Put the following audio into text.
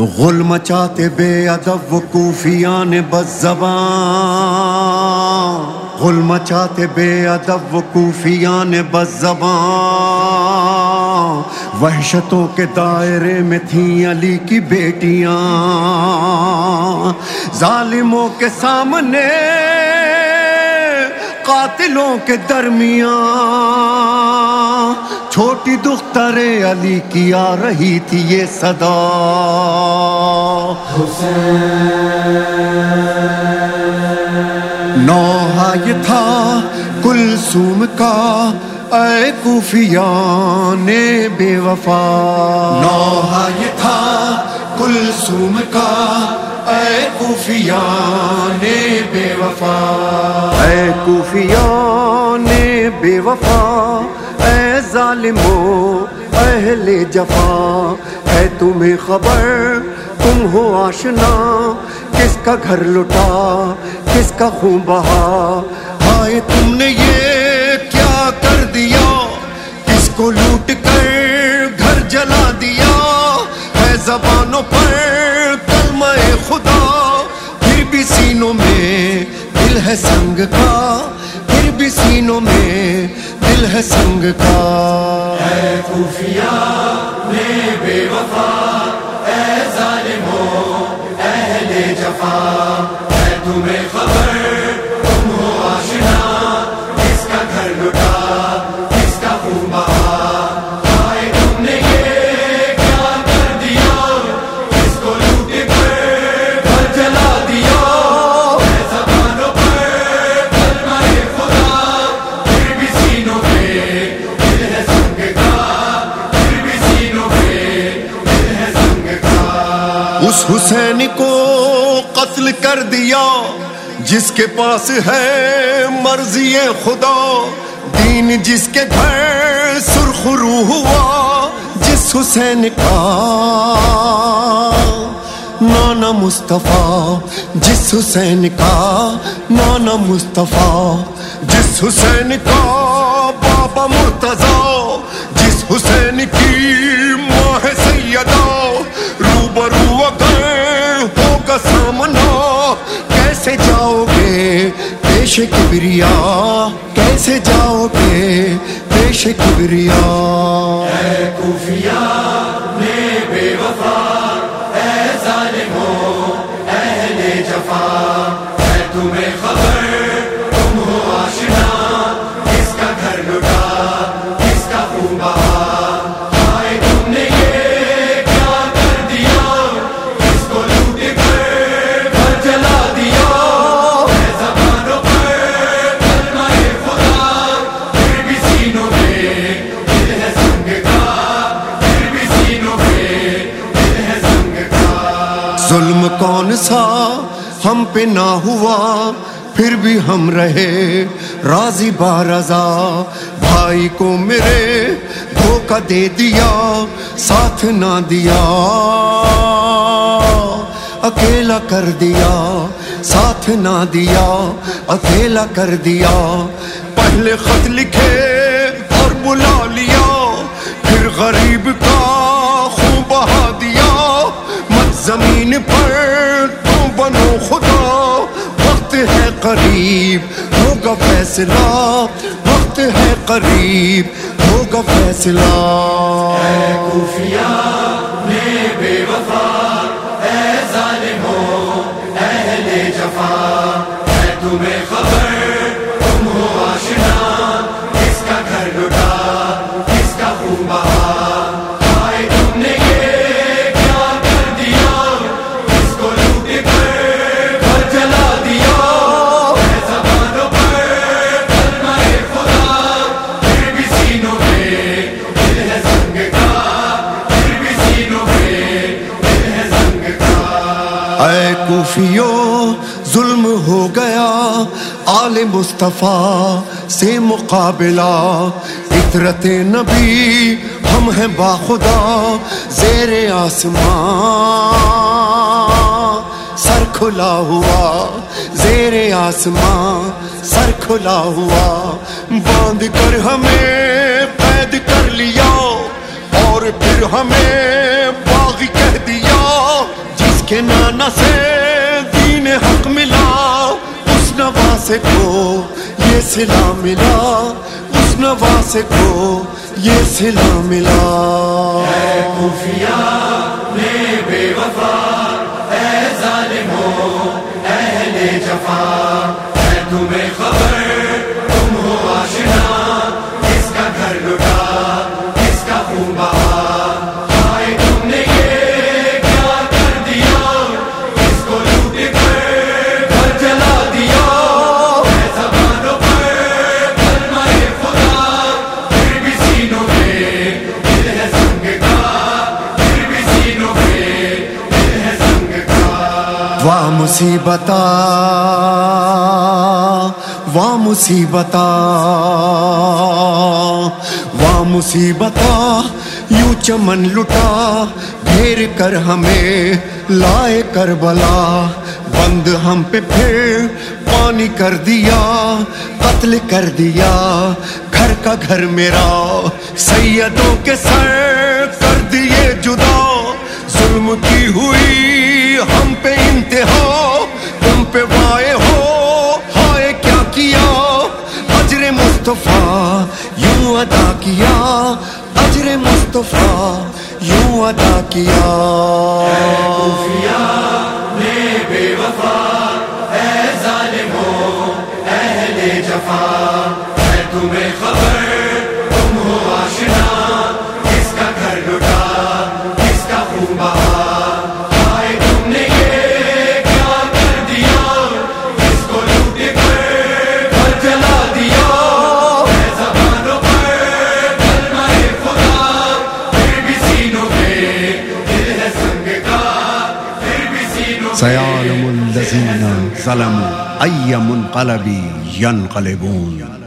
غل مچاتے بے ادب و کوفیان بس زبان۔ غل مچاتے بے ادب و کوفیان بس زبان۔ وحشتوں کے دائرے میں تھیں علی کی بیٹیاں۔ ظالموں کے سامنے، قاتلوں کے درمیان۔ چھوٹی دختر علی کی آ رہی تھی یہ صدا۔ نوحہ یہ تھا کلثوم کا اے کوفیان بے وفا۔ نوحہ یہ تھا کلثوم کا اے کوفیان بے وفا۔ اے کوفیان بے وفا۔ اے ظالمو، اہل جفا ہے تمہیں خبر، تم ہو آشنا، کس کا گھر لٹا، کس کا خون بہا؟ ہائے تم نے یہ کیا کر دیا؟ کس کو لوٹ کر گھر جلا دیا؟ ہے زبانوں پر کلمہ خدا، پھر بھی سینوں میں دل ہے سنگ کا۔ بھی سینوں میں دل ہے سنگ کا۔ اے خفیہ میں بے وفا، اے ظالموں، اہل جفا اے تمہیں اس حسین کو قتل کر دیا، جس کے پاس ہے مرضی خدا۔ دین جس کے گھر سرخرو ہوا، جس حسین کا نانا مصطفیٰ، جس حسین کا نانا مصطفیٰ۔ جس حسین کا بابا مرتضی، جس حسین کی پیش کبریا کیسے جاؤ گے پیش کبریا اے خفیہ نے بے وفا، اے ظالمو اہل جفا اے تمہیں ہم پہ نہ ہوا، پھر بھی ہم رہے۔ راضی بارضا بھائی کو میرے دھوکہ دے دیا، ساتھ نہ دیا۔ اکیلا کر دیا، ساتھ نہ دیا۔ اکیلا کر دیا۔ پہلے خط لکھے اور بلا لیا، پھر غریب کا خون بہا دیا۔ مت زمین پر تو خدا، وقت ہے قریب، ہوگا فیصلہ۔ وقت ہے قریب، ہوگا فیصلہ۔ اے خفیہ میں بے وفا، اے ظالموں، اہل جفا۔ کوفیو ظلم ہو گیا، آل مصطفیٰ سے مقابلہ۔ فطرت نبی ہم ہیں باخدا زیر آسمان سر کھلا ہوا۔ زیر آسمان سر کھلا ہوا۔ باندھ کر ہمیں قید کر لیا، اور پھر ہمیں باغی کہہ دیا۔ جس کے نانا سے سے کو یہ سلا ملا۔ اس نوا سے کو یہ سلا ملا۔ بے وفا، اے ظالموں، اہل جفا۔ مصیبتا واہ مصیبتا واہ مصیبتا، یوں چمن لٹا، گھیر کر ہمیں لائے کر بلا بند ہم پہ پھر پانی کر دیا، قتل کر دیا، گھر کا گھر میرا، سیدوں کے سر کر دیے جدا، ظلم کی ہوئی ہم پہ انتہا تم پہ وائے ہو، ہائے کیا کیا؟ اجر مصطفیٰ یوں ادا کیا، اجر مصطفیٰ یوں ادا کیا۔ نے بے وفا، اے ظالموں، اہل جفا ہے تمہیں خبر سینوں سیالم الذین ظلموا ای منقلبی ینقلبون.